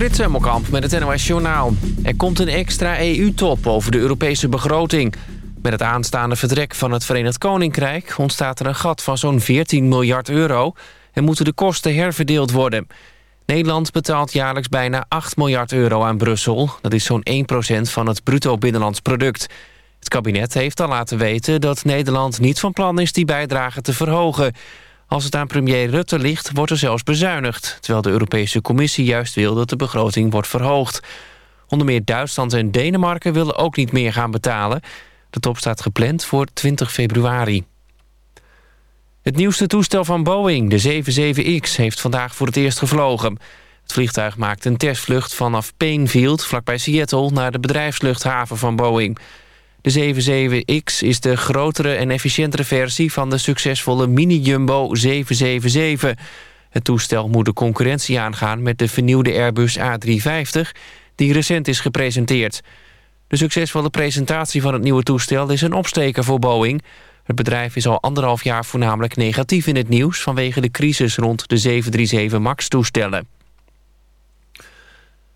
Frits Hemmelkamp met het NOS Journaal. Er komt een extra EU-top over de Europese begroting. Met het aanstaande vertrek van het Verenigd Koninkrijk... ontstaat er een gat van zo'n 14 miljard euro... en moeten de kosten herverdeeld worden. Nederland betaalt jaarlijks bijna 8 miljard euro aan Brussel. Dat is zo'n 1% van het bruto binnenlands product. Het kabinet heeft al laten weten dat Nederland niet van plan is... die bijdrage te verhogen... Als het aan premier Rutte ligt, wordt er zelfs bezuinigd... terwijl de Europese Commissie juist wil dat de begroting wordt verhoogd. Onder meer Duitsland en Denemarken willen ook niet meer gaan betalen. De top staat gepland voor 20 februari. Het nieuwste toestel van Boeing, de 77X, heeft vandaag voor het eerst gevlogen. Het vliegtuig maakt een testvlucht vanaf Painfield, vlakbij Seattle... naar de bedrijfsluchthaven van Boeing... De 77X is de grotere en efficiëntere versie van de succesvolle mini-jumbo 777. Het toestel moet de concurrentie aangaan met de vernieuwde Airbus A350... die recent is gepresenteerd. De succesvolle presentatie van het nieuwe toestel is een opsteker voor Boeing. Het bedrijf is al anderhalf jaar voornamelijk negatief in het nieuws... vanwege de crisis rond de 737 MAX-toestellen.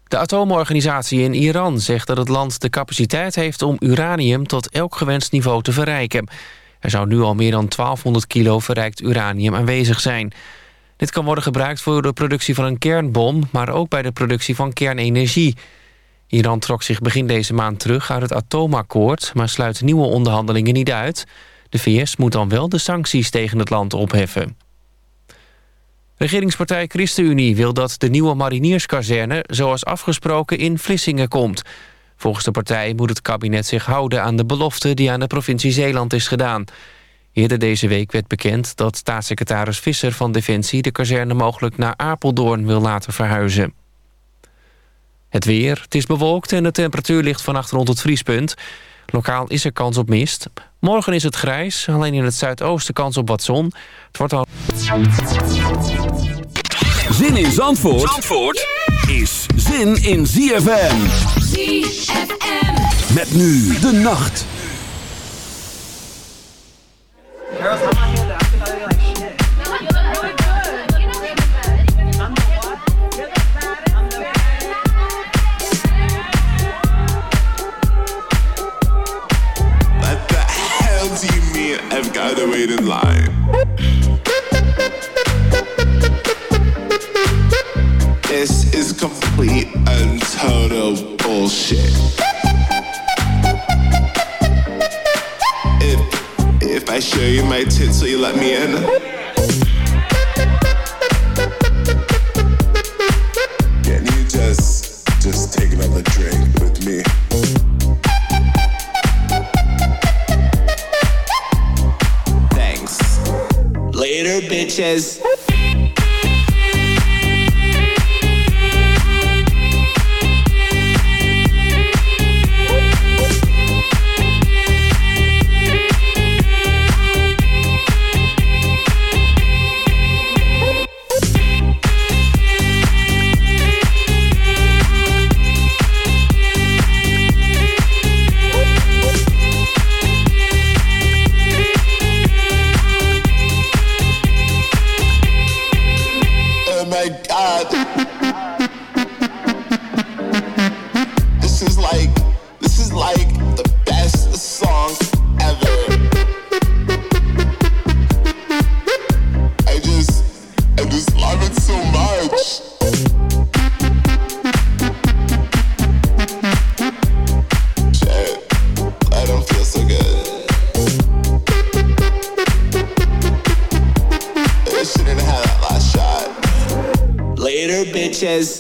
De atoomorganisatie in Iran zegt dat het land de capaciteit heeft... om uranium tot elk gewenst niveau te verrijken. Er zou nu al meer dan 1200 kilo verrijkt uranium aanwezig zijn. Dit kan worden gebruikt voor de productie van een kernbom... maar ook bij de productie van kernenergie. Iran trok zich begin deze maand terug uit het atoomakkoord... maar sluit nieuwe onderhandelingen niet uit. De VS moet dan wel de sancties tegen het land opheffen. Regeringspartij ChristenUnie wil dat de nieuwe marinierskazerne... zoals afgesproken in Vlissingen komt. Volgens de partij moet het kabinet zich houden aan de belofte... die aan de provincie Zeeland is gedaan. Eerder deze week werd bekend dat staatssecretaris Visser van Defensie... de kazerne mogelijk naar Apeldoorn wil laten verhuizen. Het weer, het is bewolkt en de temperatuur ligt vannacht rond het vriespunt. Lokaal is er kans op mist. Morgen is het grijs, alleen in het zuidoosten kans op wat zon. Het wordt al... Zin in Zandvoort, Zandvoort is zin in ZFM. ZFM. Met nu de nacht. I've got to wait in line. This is complete and total bullshit. If if I show you my tits, will you let me in? Can This is like, this is like says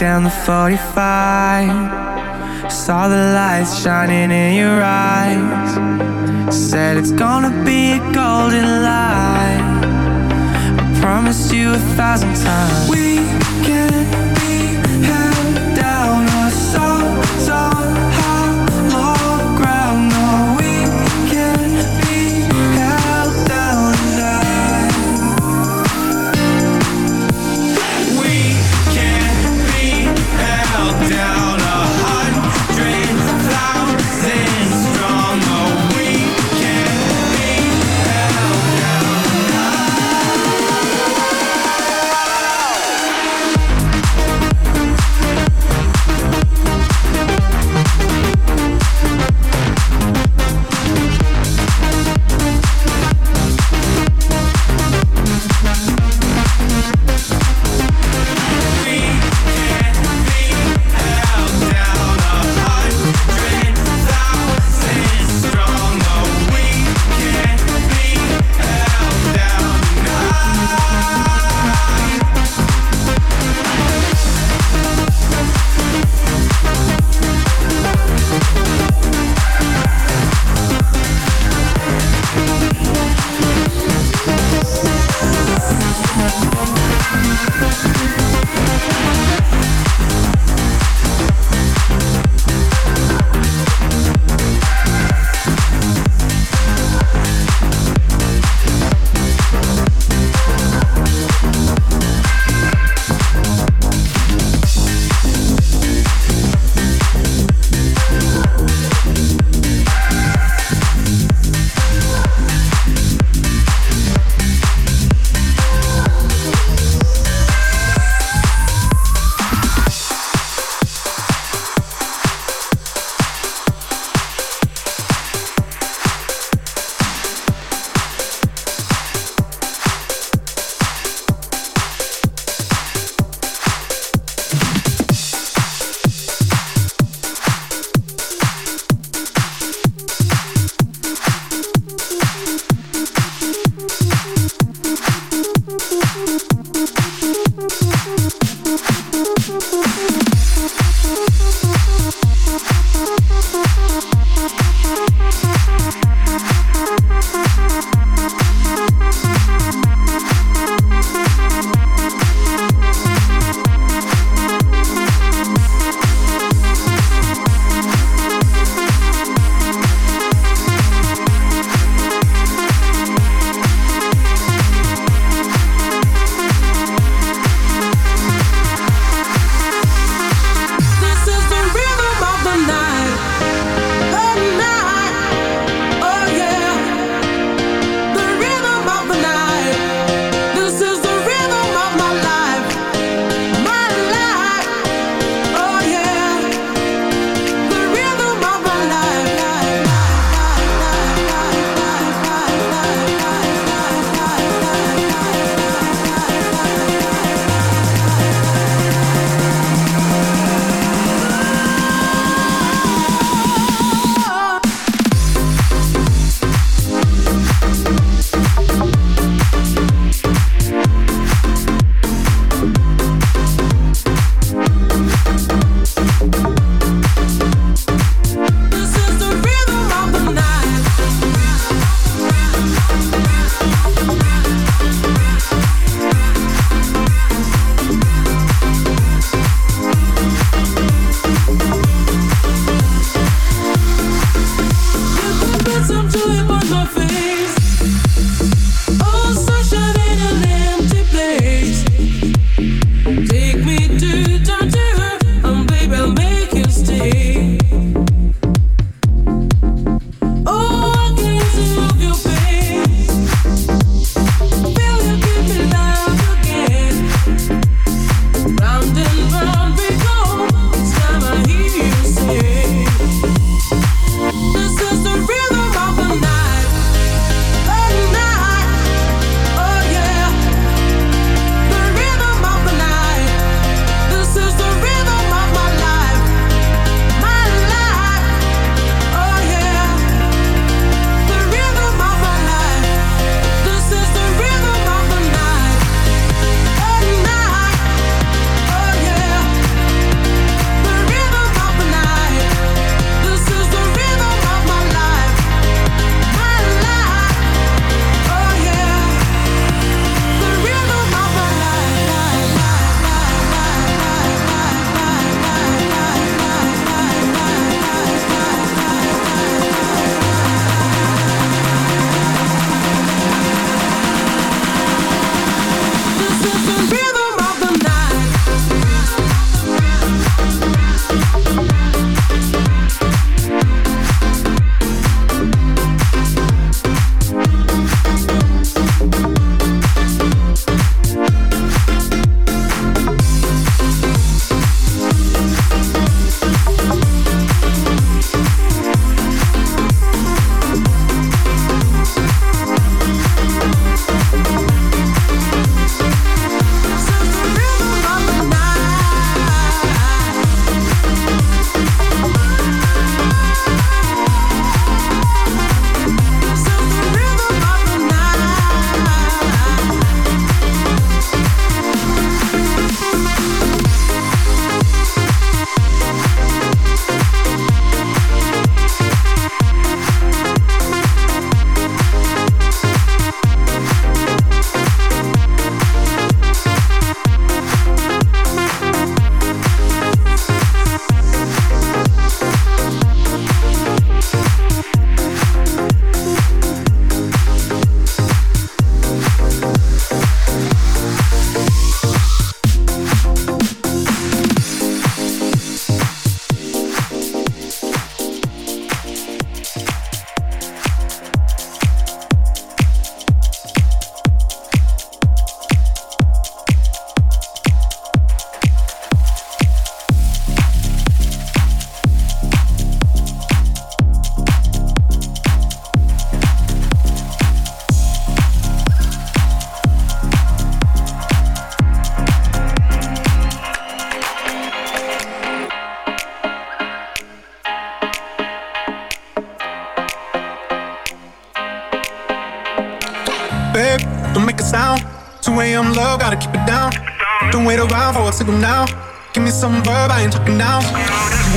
down the 45. Saw the lights shining in your eyes. Said it's gonna be a golden light. I promised you a thousand times. We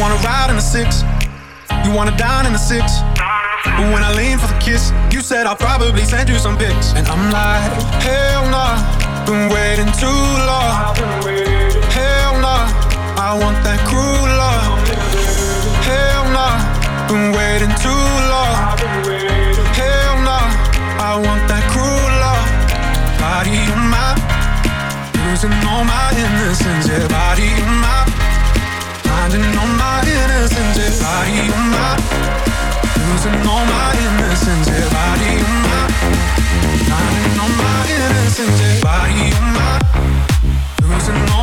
wanna ride in the six. You wanna dine in the six. But when I lean for the kiss, you said I'll probably send you some pics. And I'm like, hell nah, been waiting too long. Hell nah, I want that cruel love. Hell nah, been waiting too long. Hell nah, I want that cruel love. Body of mine, losing all my innocence. Yeah, body of mine Losing all my innocence, if body you my Losing all my innocence, if body you my Losing all my innocence, if I you my Losing all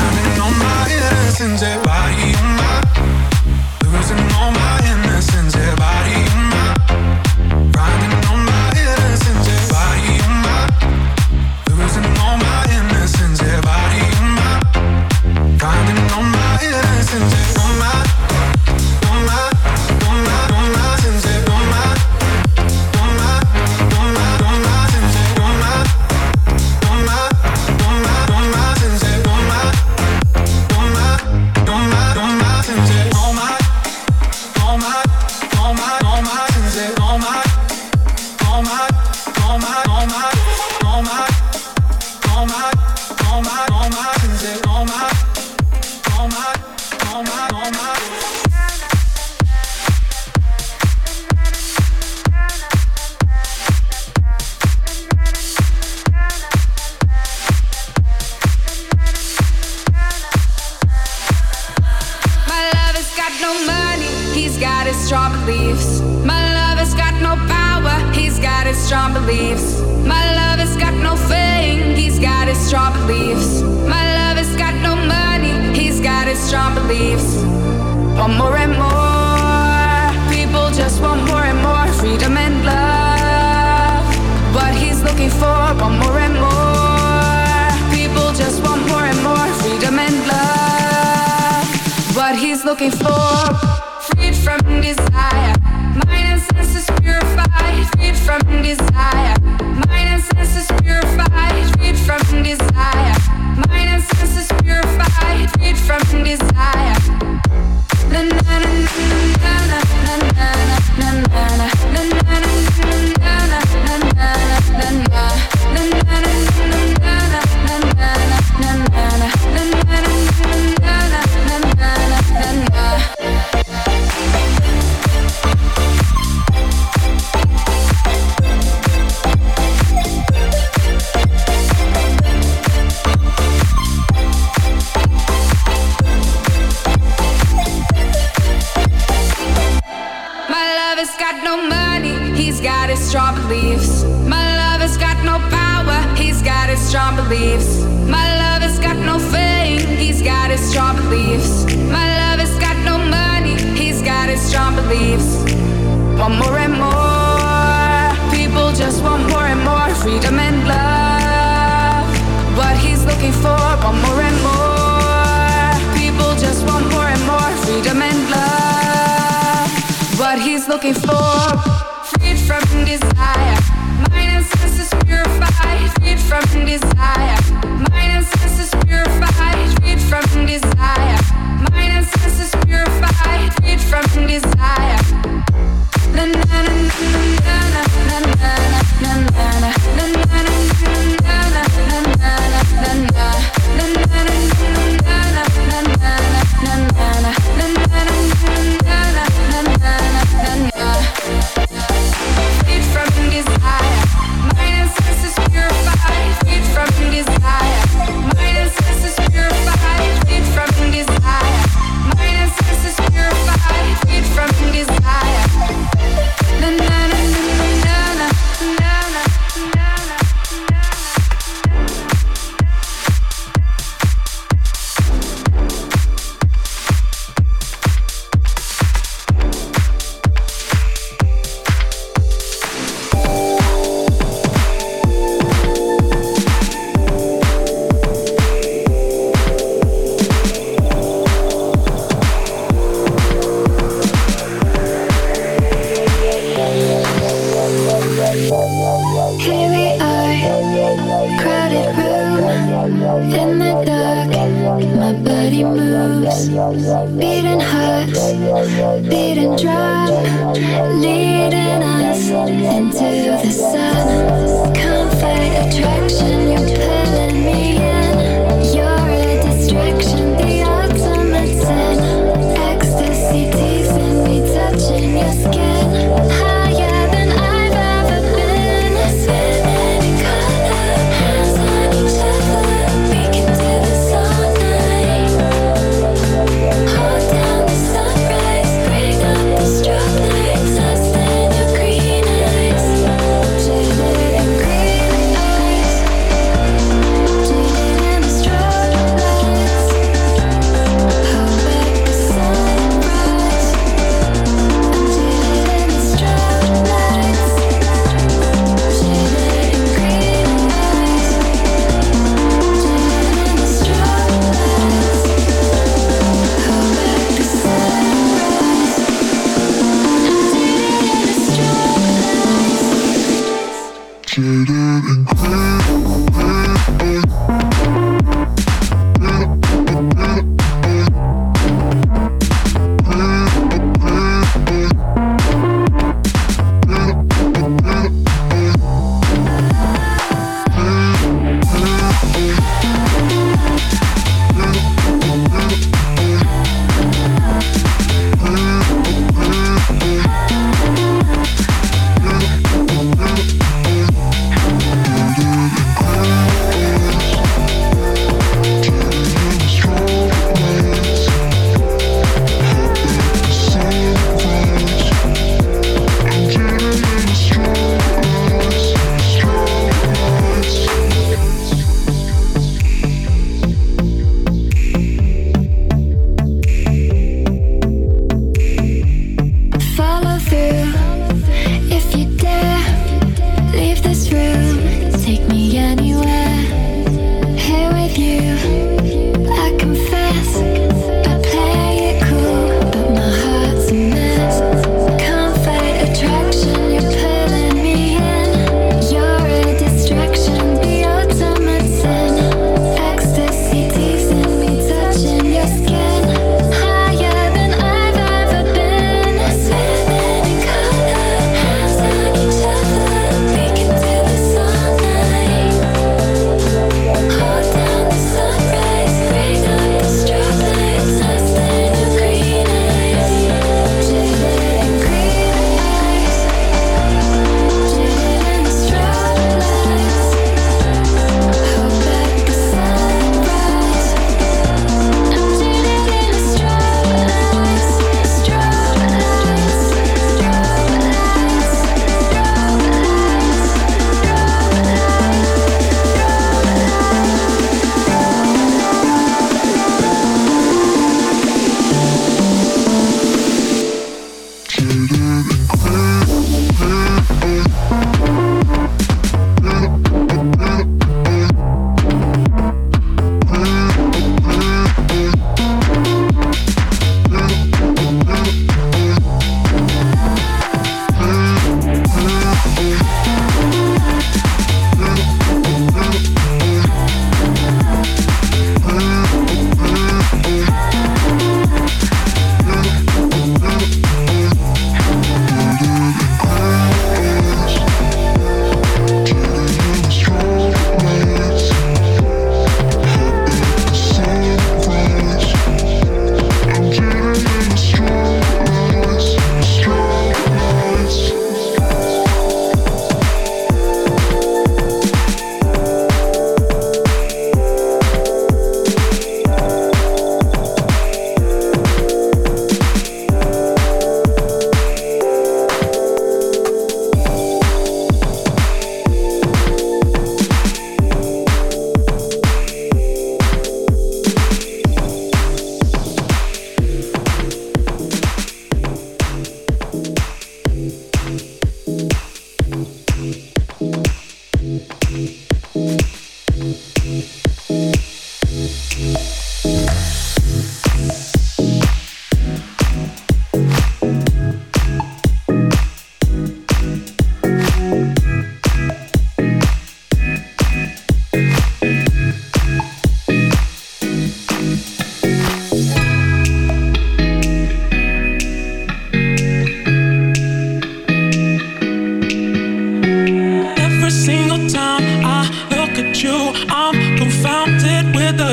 trying to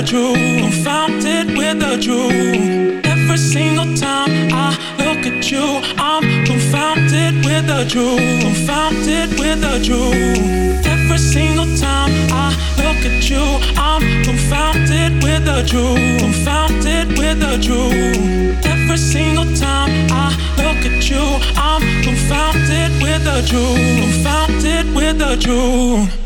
truth. Found it with the truth. Every single time I look at you, I'm confounded with the truth. Confounded with the truth. Every single time I look at you, I'm confounded with the truth. Confounded with the truth. Every single time I look at you, I'm confounded with the truth. Confounded with the truth.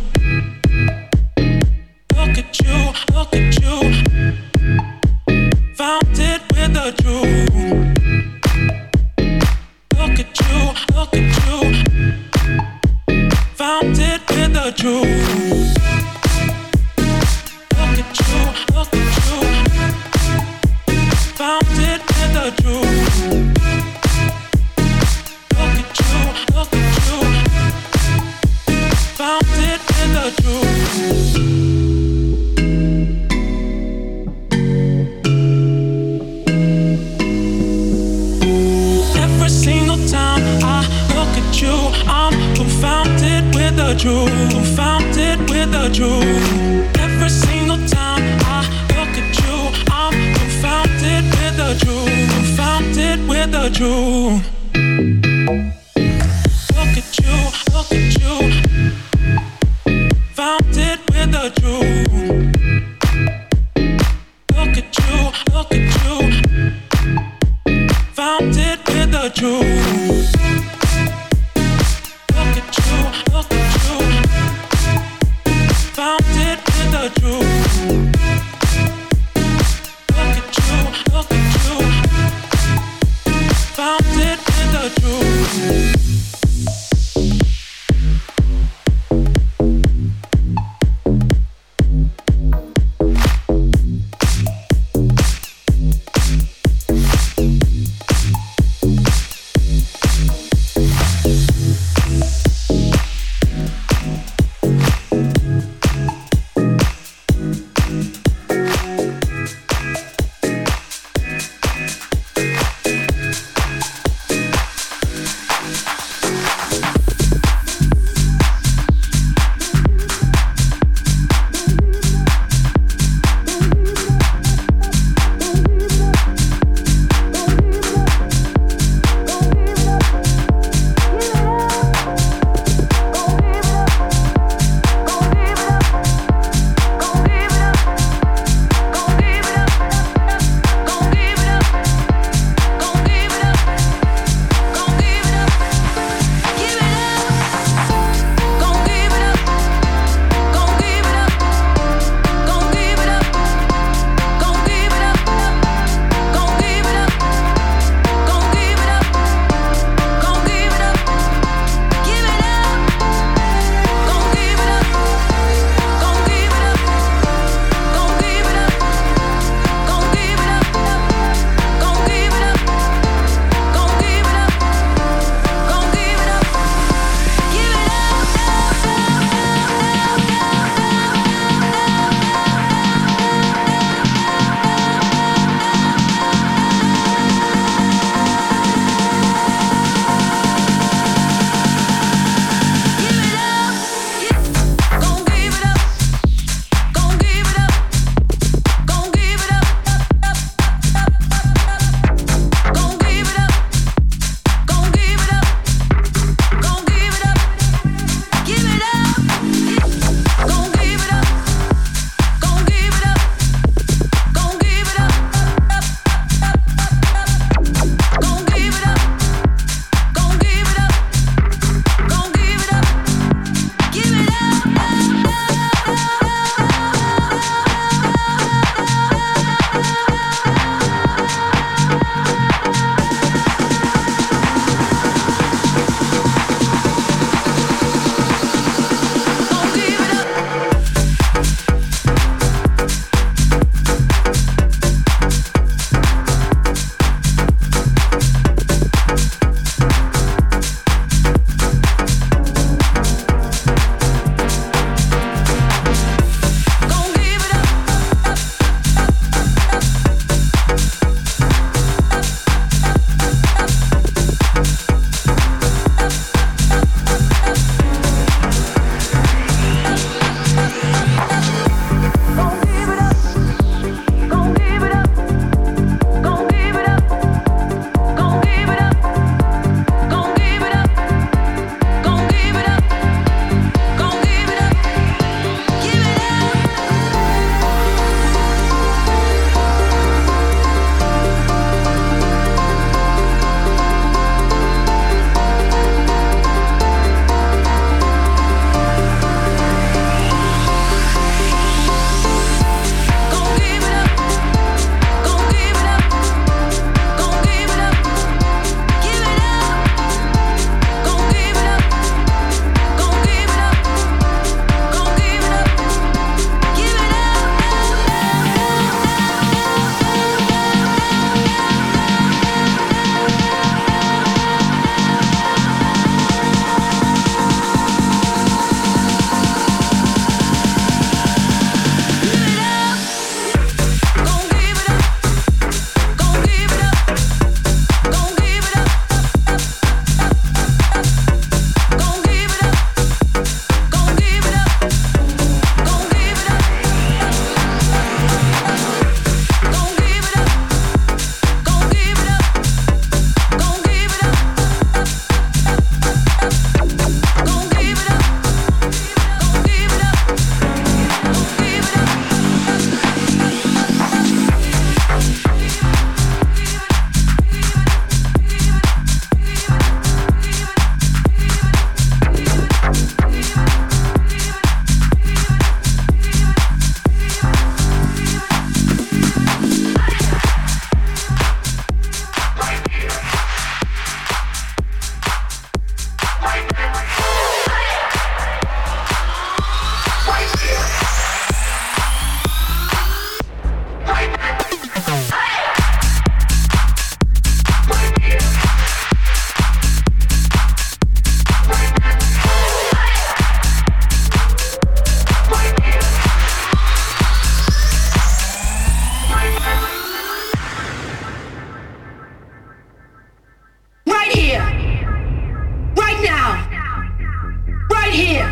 here,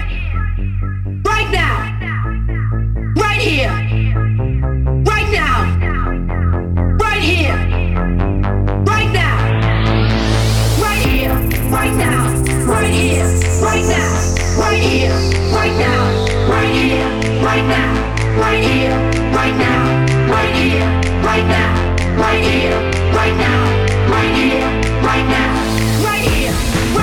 right now, right here, right now, right here, right now, right here, right now, right here, right now, right here, right now, right here, right now, right here, right now, right here, right now, right here, right now, right here, right now, right here.